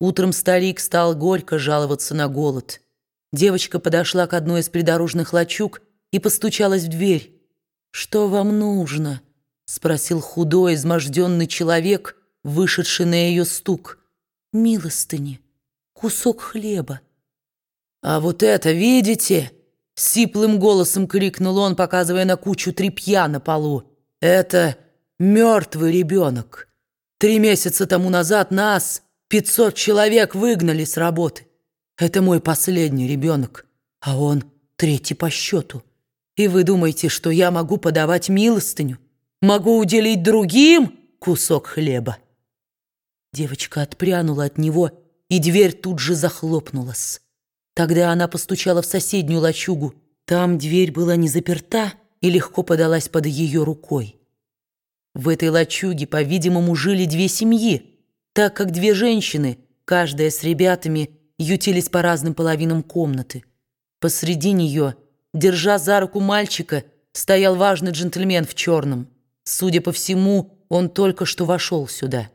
Утром старик стал горько жаловаться на голод. Девочка подошла к одной из придорожных лачуг и постучалась в дверь. «Что вам нужно?» — спросил худой, изможденный человек, вышедший на ее стук. «Милостыни, кусок хлеба». «А вот это видите?» — сиплым голосом крикнул он, показывая на кучу тряпья на полу. «Это мертвый ребенок. Три месяца тому назад нас, пятьсот человек, выгнали с работы. Это мой последний ребенок, а он третий по счету. И вы думаете, что я могу подавать милостыню? Могу уделить другим кусок хлеба?» Девочка отпрянула от него, и дверь тут же захлопнулась. Тогда она постучала в соседнюю лачугу. Там дверь была не заперта и легко подалась под ее рукой. В этой лачуге, по-видимому, жили две семьи, так как две женщины, каждая с ребятами, ютились по разным половинам комнаты. Посреди нее, держа за руку мальчика, стоял важный джентльмен в черном. Судя по всему, он только что вошел сюда.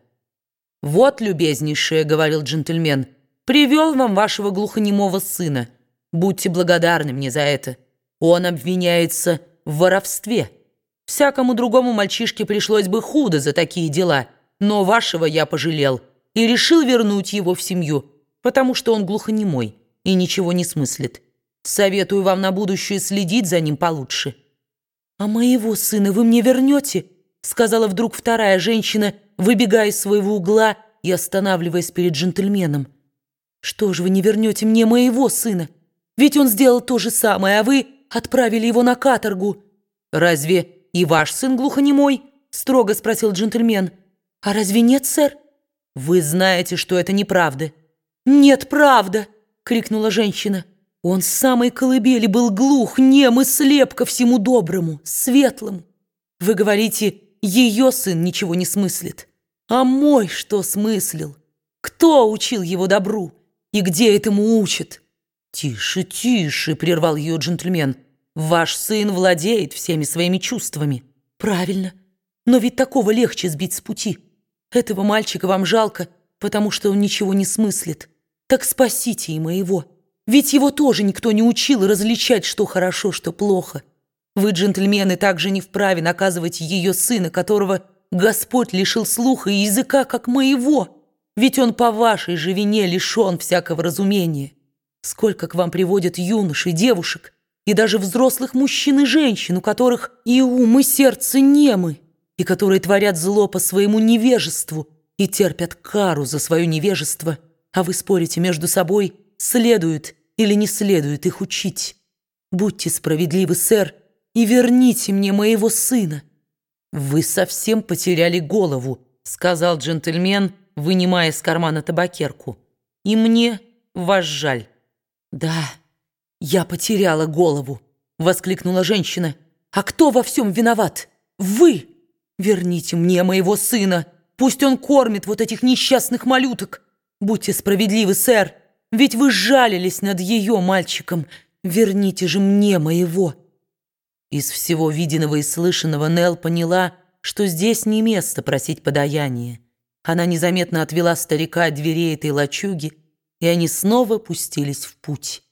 «Вот, любезнейшая», — говорил джентльмен, — «привел вам вашего глухонемого сына. Будьте благодарны мне за это. Он обвиняется в воровстве». Всякому другому мальчишке пришлось бы худо за такие дела, но вашего я пожалел и решил вернуть его в семью, потому что он глухонемой и ничего не смыслит. Советую вам на будущее следить за ним получше». «А моего сына вы мне вернете?» сказала вдруг вторая женщина, выбегая из своего угла и останавливаясь перед джентльменом. «Что же вы не вернете мне моего сына? Ведь он сделал то же самое, а вы отправили его на каторгу. Разве «И ваш сын глухонемой?» — строго спросил джентльмен. «А разве нет, сэр?» «Вы знаете, что это неправда». «Нет, правда!» — крикнула женщина. «Он с самой колыбели был глух, нем и слеп ко всему доброму, светлому. Вы говорите, ее сын ничего не смыслит. А мой что смыслил? Кто учил его добру? И где этому учат?» «Тише, тише!» — прервал ее джентльмен. Ваш сын владеет всеми своими чувствами. Правильно. Но ведь такого легче сбить с пути. Этого мальчика вам жалко, потому что он ничего не смыслит. Так спасите и моего. Ведь его тоже никто не учил различать, что хорошо, что плохо. Вы, джентльмены, также не вправе наказывать ее сына, которого Господь лишил слуха и языка, как моего. Ведь он по вашей же вине лишен всякого разумения. Сколько к вам приводят юношей, девушек, и даже взрослых мужчин и женщин, у которых и ум, и сердце немы, и которые творят зло по своему невежеству и терпят кару за свое невежество, а вы спорите между собой, следует или не следует их учить. Будьте справедливы, сэр, и верните мне моего сына». «Вы совсем потеряли голову», — сказал джентльмен, вынимая из кармана табакерку. «И мне вас жаль». «Да». «Я потеряла голову!» — воскликнула женщина. «А кто во всем виноват? Вы! Верните мне моего сына! Пусть он кормит вот этих несчастных малюток! Будьте справедливы, сэр, ведь вы жалились над ее мальчиком! Верните же мне моего!» Из всего виденного и слышанного Нелл поняла, что здесь не место просить подаяния. Она незаметно отвела старика от дверей этой лачуги, и они снова пустились в путь.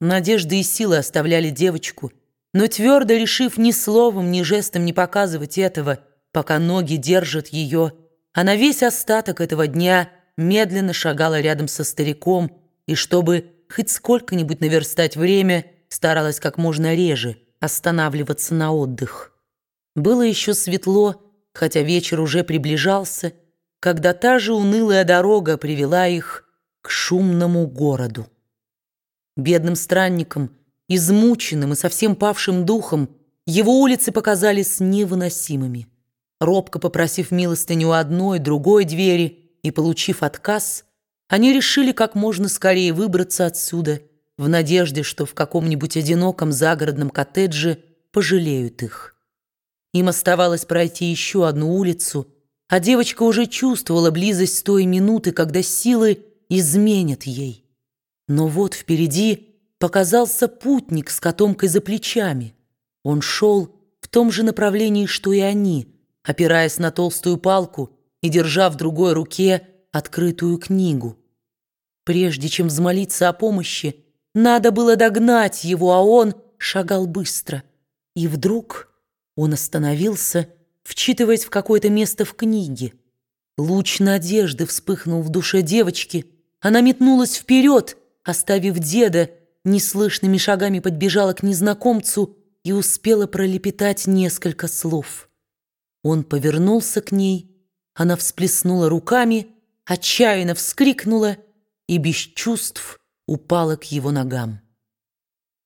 Надежды и силы оставляли девочку, но твердо решив ни словом, ни жестом не показывать этого, пока ноги держат ее, она весь остаток этого дня медленно шагала рядом со стариком и, чтобы хоть сколько-нибудь наверстать время, старалась как можно реже останавливаться на отдых. Было еще светло, хотя вечер уже приближался, когда та же унылая дорога привела их к шумному городу. Бедным странникам, измученным и совсем павшим духом, его улицы показались невыносимыми. Робко попросив милостыню одной, другой двери и получив отказ, они решили как можно скорее выбраться отсюда, в надежде, что в каком-нибудь одиноком загородном коттедже пожалеют их. Им оставалось пройти еще одну улицу, а девочка уже чувствовала близость той минуты, когда силы изменят ей. Но вот впереди показался путник с котомкой за плечами. Он шел в том же направлении, что и они, опираясь на толстую палку и держа в другой руке открытую книгу. Прежде чем взмолиться о помощи, надо было догнать его, а он шагал быстро. И вдруг он остановился, вчитываясь в какое-то место в книге. Луч надежды вспыхнул в душе девочки. Она метнулась вперед, оставив деда, неслышными шагами подбежала к незнакомцу и успела пролепетать несколько слов. Он повернулся к ней, она всплеснула руками, отчаянно вскрикнула и без чувств упала к его ногам.